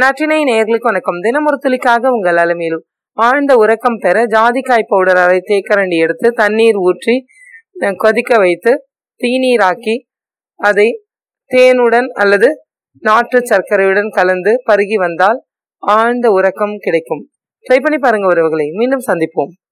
நற்றினை நேர்களுக்கு வணக்கம். தினமொரு துளிக்காக உங்கள் அலமையிலும் ஆழ்ந்த உறக்கம் பெற ஜாதிக்காய் பவுடர் அரை தேக்கரண்டி எடுத்து தண்ணீர் ஊற்றி கொதிக்க வைத்து தீநீராக்கி அதை தேனுடன் அல்லது நாட்டு சர்க்கரையுடன் கலந்து பருகி வந்தால் ஆழ்ந்த உறக்கம் கிடைக்கும். ட்ரை பண்ணி பாருங்க உறவுகளை. மீண்டும் சந்திப்போம்.